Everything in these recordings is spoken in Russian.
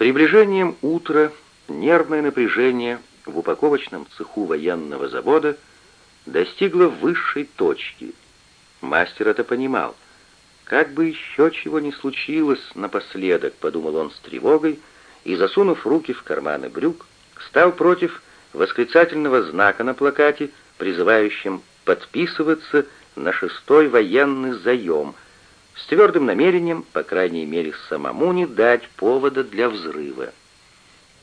приближением утра нервное напряжение в упаковочном цеху военного завода достигло высшей точки. Мастер это понимал. «Как бы еще чего не случилось напоследок», — подумал он с тревогой, и, засунув руки в карманы брюк, стал против восклицательного знака на плакате, призывающем подписываться на шестой военный заем, с твердым намерением, по крайней мере, самому не дать повода для взрыва.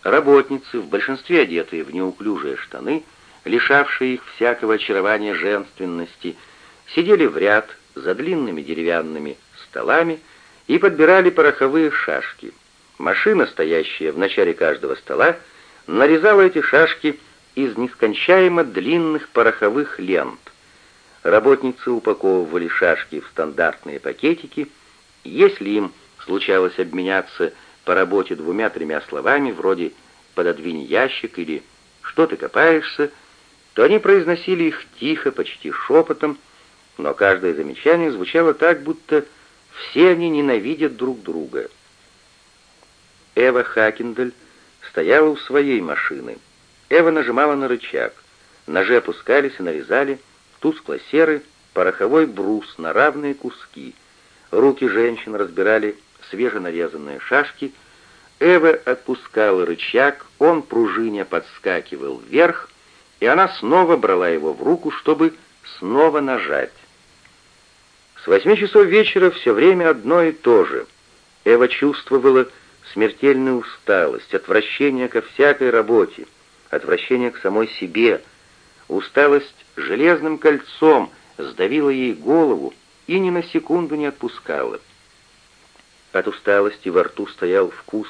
Работницы, в большинстве одетые в неуклюжие штаны, лишавшие их всякого очарования женственности, сидели в ряд за длинными деревянными столами и подбирали пороховые шашки. Машина, стоящая в начале каждого стола, нарезала эти шашки из нескончаемо длинных пороховых лент. Работницы упаковывали шашки в стандартные пакетики. Если им случалось обменяться по работе двумя-тремя словами, вроде «пододвинь ящик» или «что ты копаешься», то они произносили их тихо, почти шепотом, но каждое замечание звучало так, будто все они ненавидят друг друга. Эва Хакендель стояла у своей машины. Эва нажимала на рычаг. Ножи опускались и нарезали тускло-серый пороховой брус на равные куски. Руки женщин разбирали свеженарезанные шашки. Эва отпускала рычаг, он пружиня подскакивал вверх, и она снова брала его в руку, чтобы снова нажать. С восьми часов вечера все время одно и то же. Эва чувствовала смертельную усталость, отвращение ко всякой работе, отвращение к самой себе. Усталость железным кольцом сдавила ей голову и ни на секунду не отпускала. От усталости во рту стоял вкус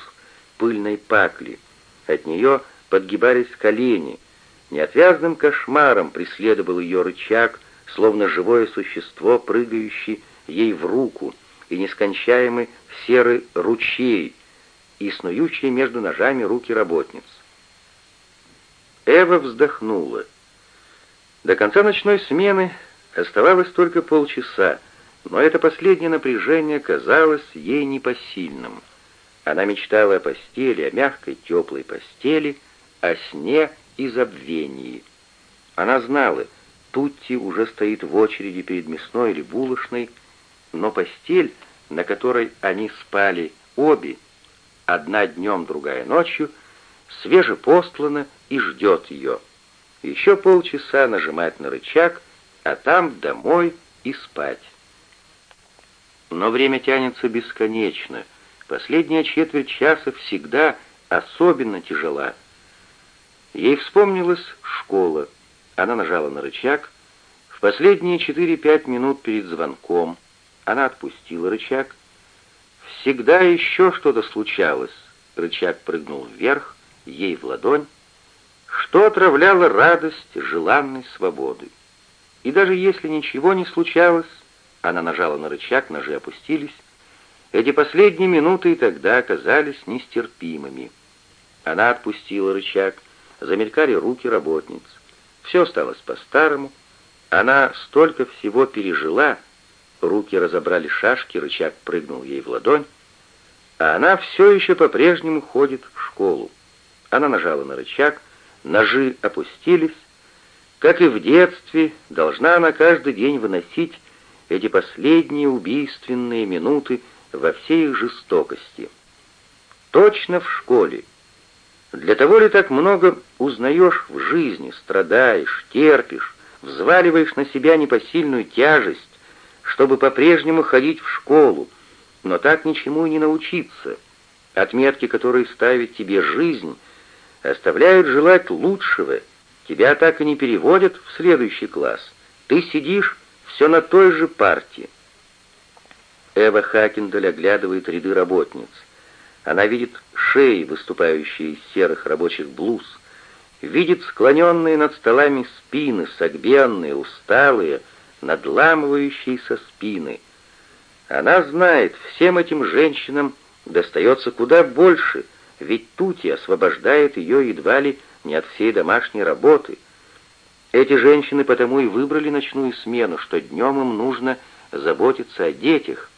пыльной пакли. От нее подгибались колени. Неотвязным кошмаром преследовал ее рычаг, словно живое существо, прыгающее ей в руку, и нескончаемый серый ручей, и снующие между ножами руки работниц. Эва вздохнула. До конца ночной смены оставалось только полчаса, но это последнее напряжение казалось ей непосильным. Она мечтала о постели, о мягкой теплой постели, о сне и забвении. Она знала, Тутти уже стоит в очереди перед мясной или булочной, но постель, на которой они спали обе, одна днем, другая ночью, свежепостлана и ждет ее. Еще полчаса нажимать на рычаг, а там домой и спать. Но время тянется бесконечно. Последняя четверть часа всегда особенно тяжела. Ей вспомнилась школа. Она нажала на рычаг. В последние 4-5 минут перед звонком она отпустила рычаг. Всегда еще что-то случалось. Рычаг прыгнул вверх, ей в ладонь, что отравляло радость желанной свободы. И даже если ничего не случалось, она нажала на рычаг, ножи опустились, эти последние минуты и тогда оказались нестерпимыми. Она отпустила рычаг, замелькали руки работниц. Все осталось по-старому. Она столько всего пережила. Руки разобрали шашки, рычаг прыгнул ей в ладонь. А она все еще по-прежнему ходит в школу. Она нажала на рычаг, ножи опустились. Как и в детстве, должна она каждый день выносить эти последние убийственные минуты во всей их жестокости. Точно в школе. Для того ли так много узнаешь в жизни, страдаешь, терпишь, взваливаешь на себя непосильную тяжесть, чтобы по-прежнему ходить в школу, но так ничему и не научиться. Отметки, которые ставит тебе жизнь, оставляют желать лучшего. Тебя так и не переводят в следующий класс. Ты сидишь все на той же партии. Эва Хакендель оглядывает ряды работниц. Она видит шеи, выступающие из серых рабочих блуз, видит склоненные над столами спины, согбенные, усталые, надламывающиеся спины. Она знает, всем этим женщинам достается куда больше, ведь Тути освобождает ее едва ли не от всей домашней работы. Эти женщины потому и выбрали ночную смену, что днем им нужно заботиться о детях.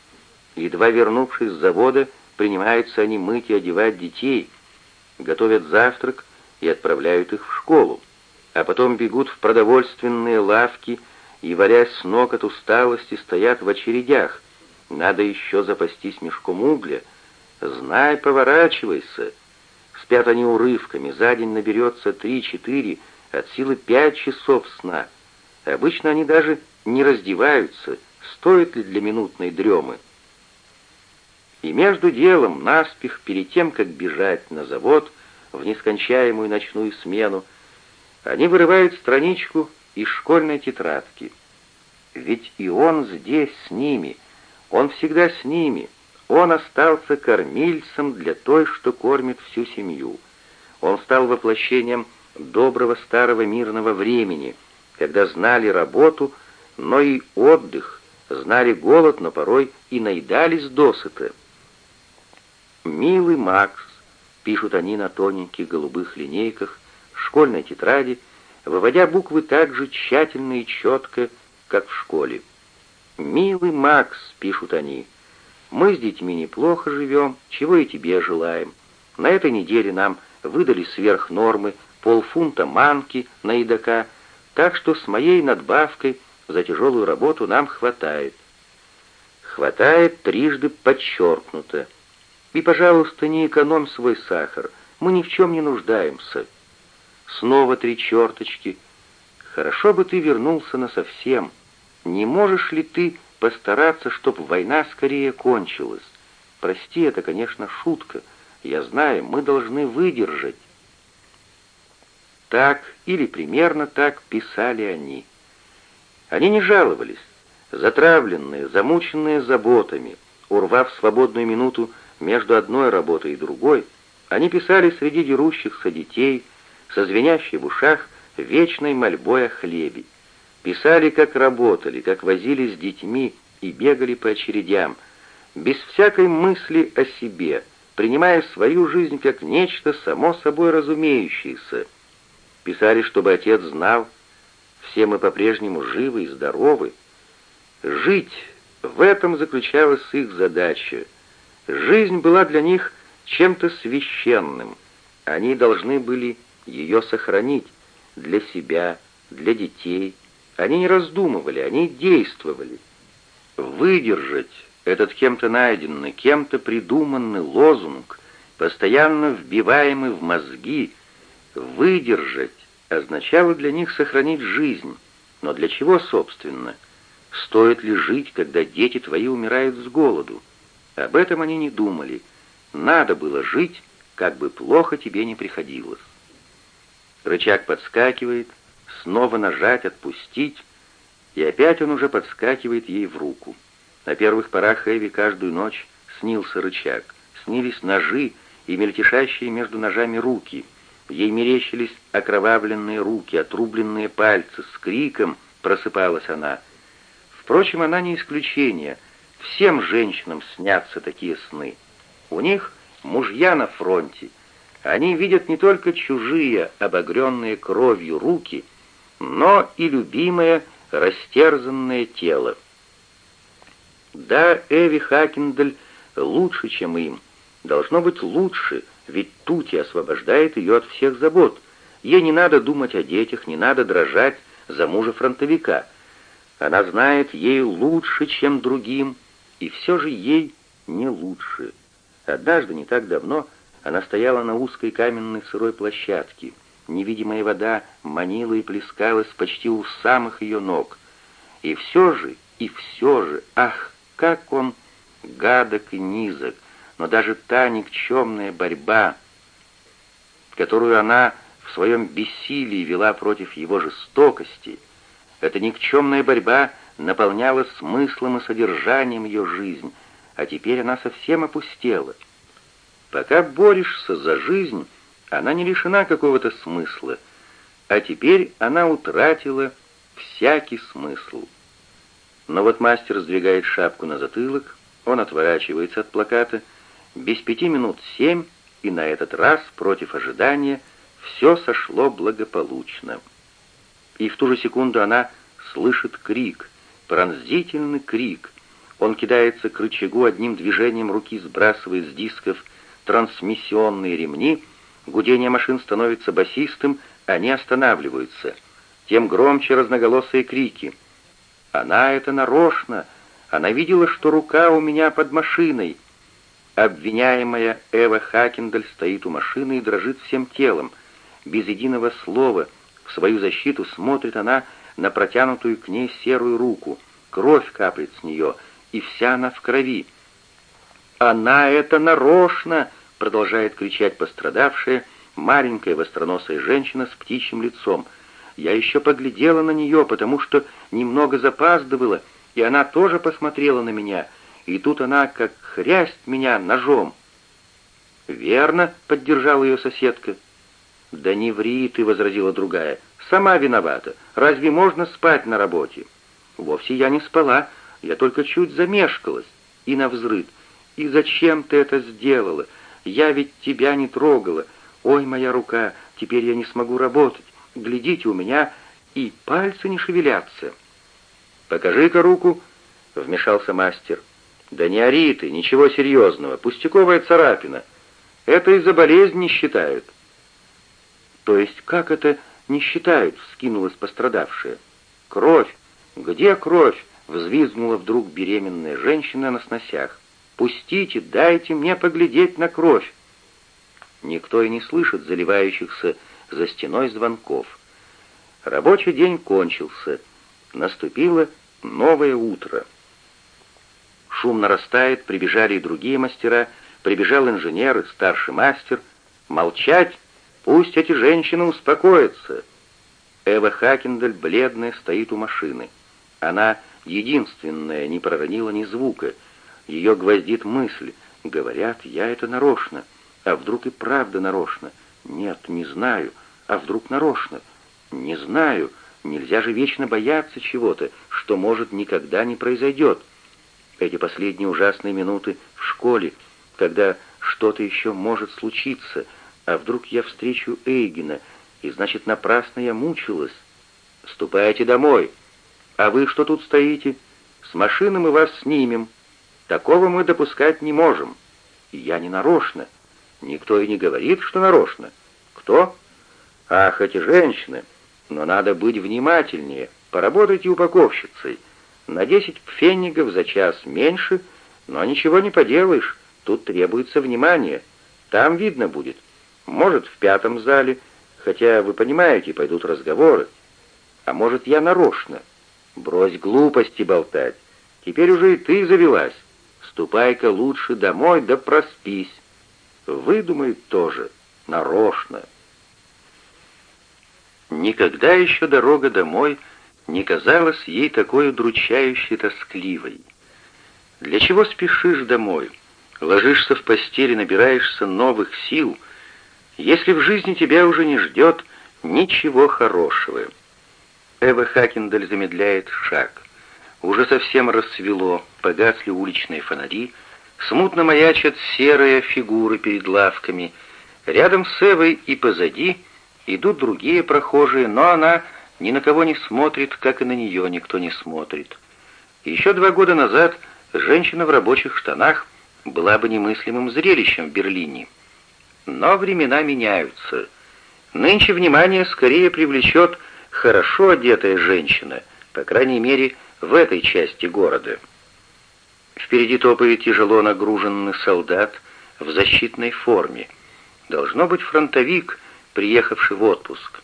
Едва вернувшись с завода, принимаются они мыть и одевать детей, готовят завтрак и отправляют их в школу, а потом бегут в продовольственные лавки и, валясь с ног от усталости, стоят в очередях. Надо еще запастись мешком угля. Знай, поворачивайся. Спят они урывками, за день наберется три-четыре, от силы пять часов сна. Обычно они даже не раздеваются, стоит ли для минутной дремы. И между делом, наспех, перед тем, как бежать на завод в нескончаемую ночную смену, они вырывают страничку из школьной тетрадки. Ведь и он здесь с ними, он всегда с ними, он остался кормильцем для той, что кормит всю семью. Он стал воплощением доброго старого мирного времени, когда знали работу, но и отдых, знали голод, но порой и наедались досыта. «Милый Макс», — пишут они на тоненьких голубых линейках, в школьной тетради, выводя буквы так же тщательно и четко, как в школе. «Милый Макс», — пишут они, — «мы с детьми неплохо живем, чего и тебе желаем. На этой неделе нам выдали сверх нормы полфунта манки на едока, так что с моей надбавкой за тяжелую работу нам хватает. Хватает трижды подчеркнуто. И, пожалуйста, не экономь свой сахар, мы ни в чем не нуждаемся. Снова три черточки. Хорошо бы ты вернулся насовсем. Не можешь ли ты постараться, чтобы война скорее кончилась? Прости, это, конечно, шутка. Я знаю, мы должны выдержать. Так или примерно так писали они. Они не жаловались, затравленные, замученные заботами, урвав свободную минуту между одной работой и другой, они писали среди дерущихся детей, со звенящей в ушах вечной мольбой о хлебе. Писали, как работали, как возились с детьми и бегали по очередям, без всякой мысли о себе, принимая свою жизнь как нечто само собой разумеющееся. Писали, чтобы отец знал, все мы по-прежнему живы и здоровы. Жить — в этом заключалась их задача. Жизнь была для них чем-то священным. Они должны были ее сохранить для себя, для детей. Они не раздумывали, они действовали. Выдержать этот кем-то найденный, кем-то придуманный лозунг, постоянно вбиваемый в мозги, выдержать означало для них сохранить жизнь. Но для чего, собственно? Стоит ли жить, когда дети твои умирают с голоду? Об этом они не думали. Надо было жить, как бы плохо тебе не приходилось. Рычаг подскакивает, снова нажать, отпустить, и опять он уже подскакивает ей в руку. На первых порах Эви каждую ночь снился рычаг, снились ножи и мельтешащие между ножами руки — Ей мерещились окровавленные руки, отрубленные пальцы. С криком просыпалась она. Впрочем, она не исключение. Всем женщинам снятся такие сны. У них мужья на фронте. Они видят не только чужие, обогренные кровью руки, но и любимое, растерзанное тело. Да, Эви Хакендель лучше, чем им. Должно быть лучше, ведь Тути освобождает ее от всех забот. Ей не надо думать о детях, не надо дрожать за мужа фронтовика. Она знает ей лучше, чем другим, и все же ей не лучше. Однажды, не так давно, она стояла на узкой каменной сырой площадке. Невидимая вода манила и плескалась почти у самых ее ног. И все же, и все же, ах, как он гадок и низок, но даже та никчемная борьба, которую она в своем бессилии вела против его жестокости, эта никчемная борьба наполняла смыслом и содержанием ее жизнь, а теперь она совсем опустела. Пока борешься за жизнь, она не лишена какого-то смысла, а теперь она утратила всякий смысл. Но вот мастер сдвигает шапку на затылок, он отворачивается от плаката — без пяти минут семь, и на этот раз, против ожидания, все сошло благополучно. И в ту же секунду она слышит крик, пронзительный крик. Он кидается к рычагу, одним движением руки сбрасывает с дисков трансмиссионные ремни, гудение машин становится басистым, они останавливаются. Тем громче разноголосые крики. «Она это нарочно! Она видела, что рука у меня под машиной!» Обвиняемая Эва Хакендаль стоит у машины и дрожит всем телом. Без единого слова в свою защиту смотрит она на протянутую к ней серую руку. Кровь капает с нее — и вся она в крови. «Она это нарочно!» — продолжает кричать пострадавшая, маленькая востроносая женщина с птичьим лицом. «Я еще поглядела на нее, потому что немного запаздывала, и она тоже посмотрела на меня, и тут она как хрясть меня ножом». «Верно», — поддержала ее соседка. «Да не ври ты», — возразила другая, — «сама виновата. Разве можно спать на работе?» «Вовсе я не спала», я только чуть замешкалась. И навзрыд. И зачем ты это сделала? Я ведь тебя не трогала. Ой, моя рука, теперь я не смогу работать. Глядите, у меня и пальцы не шевелятся. Покажи-ка руку, вмешался мастер. Да не ори ты, ничего серьезного, пустяковая царапина. Это из-за болезни считают. То есть как это не считают, вскинулась пострадавшая. Кровь. Где кровь? Взвизгнула вдруг беременная женщина на сносях. «Пустите, дайте мне поглядеть на кровь!» Никто и не слышит заливающихся за стеной звонков. Рабочий день кончился. Наступило новое утро. Шум нарастает, прибежали и другие мастера, прибежал инженер и старший мастер. «Молчать! Пусть эти женщины успокоятся!» Эва Хакендаль, бледная, стоит у машины. Она единственная, не проронила ни звука. Ее гвоздит мысль. Говорят, я это нарочно. А вдруг и правда нарочно? Нет, не знаю. А вдруг нарочно? Не знаю. Нельзя же вечно бояться чего-то, что, может, никогда не произойдет. Эти последние ужасные минуты в школе, когда что-то еще может случиться, а вдруг я встречу Эйгена, и значит, напрасно я мучилась. «Ступайте домой!» А вы что тут стоите? С машины мы вас снимем. Такого мы допускать не можем. И я не нарочно. Никто и не говорит, что нарочно. Кто? Ах, эти женщины. Но надо быть внимательнее. Поработайте упаковщицей. На десять пфеннигов за час меньше, но ничего не поделаешь. Тут требуется внимание. Там видно будет. Может, в пятом зале, хотя, вы понимаете, пойдут разговоры. А может, я нарочно. Брось глупости болтать. Теперь уже и ты завелась. Ступай-ка лучше домой, да проспись. Выдумает тоже, нарочно. Никогда еще дорога домой не казалась ей такой удручающей тоскливой. Для чего спешишь домой? Ложишься в постели, набираешься новых сил, если в жизни тебя уже не ждет ничего хорошего. Эва Хакендаль замедляет шаг. Уже совсем рассвело, погасли уличные фонари, смутно маячат серые фигуры перед лавками. Рядом с Эвой и позади идут другие прохожие, но она ни на кого не смотрит, как и на нее никто не смотрит. Еще два года назад женщина в рабочих штанах была бы немыслимым зрелищем в Берлине. Но времена меняются. Нынче внимание скорее привлечет хорошо одетая женщина, по крайней мере, в этой части города. Впереди топает тяжело нагруженный солдат в защитной форме. Должно быть фронтовик, приехавший в отпуск.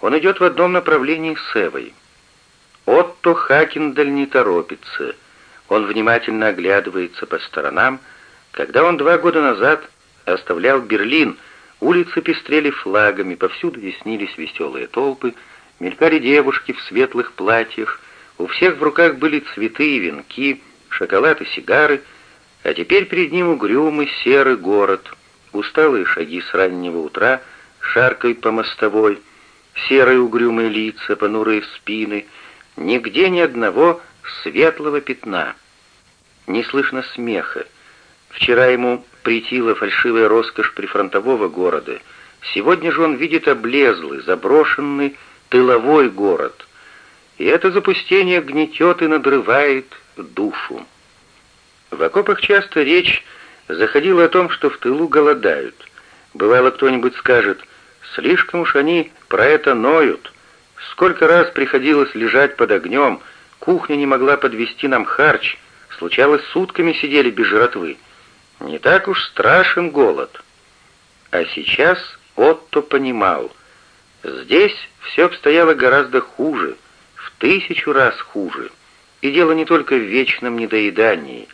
Он идет в одном направлении с Эвой. Отто Хакендаль не торопится. Он внимательно оглядывается по сторонам. Когда он два года назад оставлял Берлин, улицы пестрели флагами, повсюду теснились веселые толпы, Мелькали девушки в светлых платьях, у всех в руках были цветы и венки, шоколад и сигары, а теперь перед ним угрюмый серый город, усталые шаги с раннего утра, шаркой по мостовой, серые угрюмые лица, понурые спины, нигде ни одного светлого пятна. Не слышно смеха. Вчера ему притила фальшивая роскошь прифронтового города, сегодня же он видит облезлый, заброшенный, тыловой город, и это запустение гнетет и надрывает душу. В окопах часто речь заходила о том, что в тылу голодают. Бывало, кто-нибудь скажет, слишком уж они про это ноют. Сколько раз приходилось лежать под огнем, кухня не могла подвести нам харч, случалось, сутками сидели без жратвы. Не так уж страшен голод. А сейчас Отто понимал, здесь все обстояло гораздо хуже, тысячу раз хуже. И дело не только в вечном недоедании.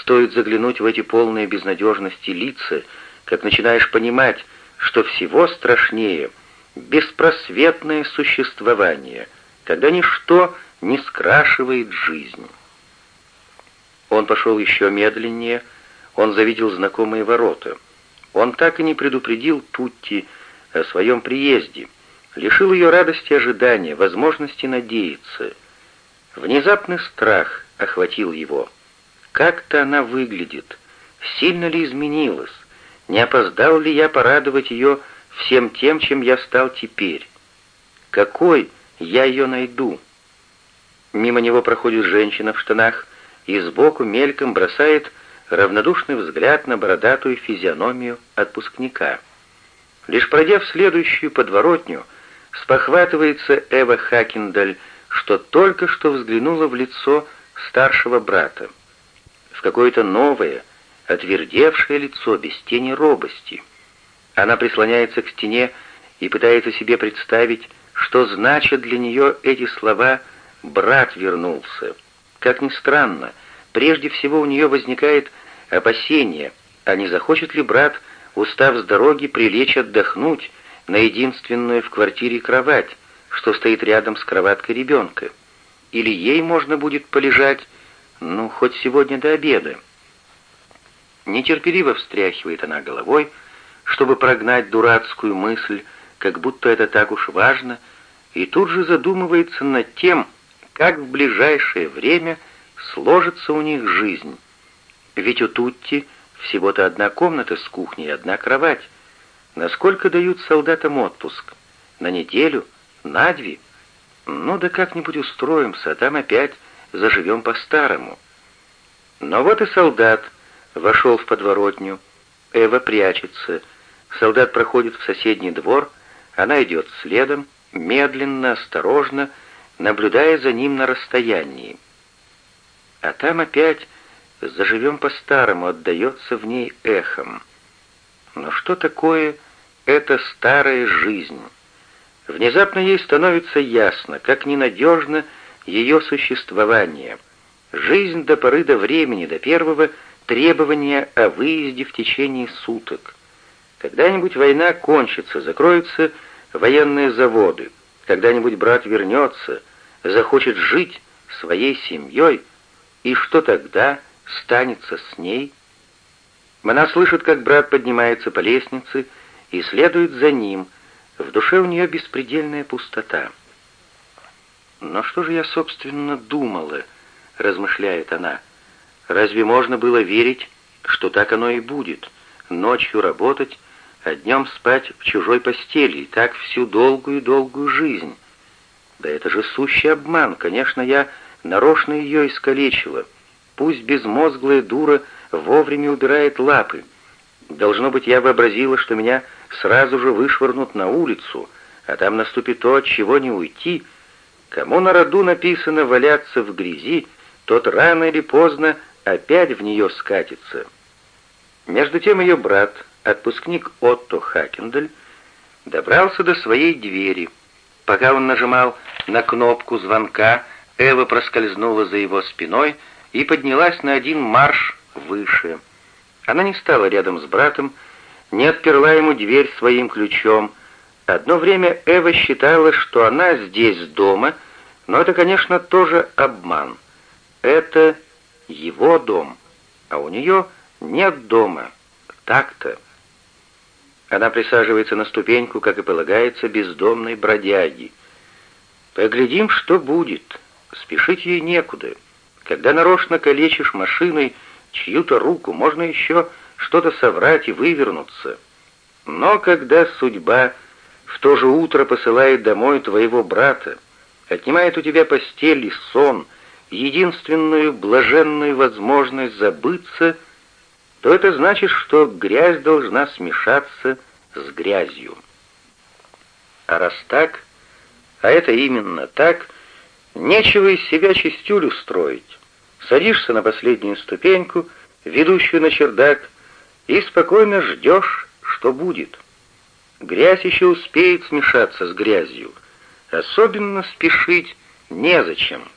Стоит заглянуть в эти полные безнадежности лица, как начинаешь понимать, что всего страшнее беспросветное существование, когда ничто не скрашивает жизнь. Он пошел еще медленнее, он завидел знакомые ворота. Он так и не предупредил Тутти о своем приезде, лишил ее радости ожидания, возможности надеяться. Внезапный страх охватил его. Как-то она выглядит, сильно ли изменилась, не опоздал ли я порадовать ее всем тем, чем я стал теперь? Какой я ее найду? Мимо него проходит женщина в штанах и сбоку мельком бросает равнодушный взгляд на бородатую физиономию отпускника. Лишь пройдя в следующую подворотню, спохватывается Эва Хакендаль, что только что взглянула в лицо старшего брата. В какое-то новое, отвердевшее лицо без тени робости. Она прислоняется к стене и пытается себе представить, что значат для нее эти слова «брат вернулся». Как ни странно, прежде всего у нее возникает опасение, а не захочет ли брат, устав с дороги, прилечь отдохнуть на единственную в квартире кровать, что стоит рядом с кроваткой ребенка. Или ей можно будет полежать, ну, хоть сегодня до обеда. Нетерпеливо встряхивает она головой, чтобы прогнать дурацкую мысль, как будто это так уж важно, и тут же задумывается над тем, как в ближайшее время сложится у них жизнь. Ведь у Тутти всего-то одна комната с кухней и одна кровать. Насколько дают солдатам отпуск? На неделю? На две? Ну да как-нибудь устроимся, а там опять заживем по-старому. Но вот и солдат вошел в подворотню. Эва прячется. Солдат проходит в соседний двор, она идет следом, медленно, осторожно, наблюдая за ним на расстоянии. А там опять «заживем по-старому» отдается в ней эхом. Но что такое эта старая жизнь? Внезапно ей становится ясно, как ненадежно ее существование. Жизнь до поры до времени, до первого требования о выезде в течение суток. Когда-нибудь война кончится, закроются военные заводы. Когда-нибудь брат вернется, захочет жить своей семьей, и что тогда станется с ней? Она слышит, как брат поднимается по лестнице и следует за ним. В душе у нее беспредельная пустота. «Но что же я, собственно, думала?» — размышляет она. «Разве можно было верить, что так оно и будет? Ночью работать, а днем спать в чужой постели, и так всю долгую-долгую жизнь. Да это же сущий обман, конечно, я нарочно ее искалечила. Пусть безмозглая дура вовремя убирает лапы. Должно быть, я вообразила, что меня сразу же вышвырнут на улицу, а там наступит то, от чего не уйти. Кому на роду написано валяться в грязи, тот рано или поздно опять в нее скатится. Между тем ее брат, отпускник Отто Хакендель, добрался до своей двери. Пока он нажимал на кнопку звонка, Эва проскользнула за его спиной и поднялась на один марш выше. Она не стала рядом с братом, не отперла ему дверь своим ключом. Одно время Эва считала, что она здесь дома, но это, конечно, тоже обман. Это его дом, а у нее нет дома. Так-то. Она присаживается на ступеньку, как и полагается, бездомной бродяги. Поглядим, что будет. Спешить ей некуда. Когда нарочно калечишь машиной чью-то руку, можно еще что-то соврать и вывернуться. Но когда судьба в то же утро посылает домой твоего брата, отнимает у тебя постель и сон, единственную блаженную возможность забыться, то это значит, что грязь должна смешаться с грязью. А раз так, а это именно так, нечего из себя чистюлю строить. Садишься на последнюю ступеньку, ведущую на чердак, и спокойно ждешь, что будет. Грязь еще успеет смешаться с грязью. Особенно спешить незачем.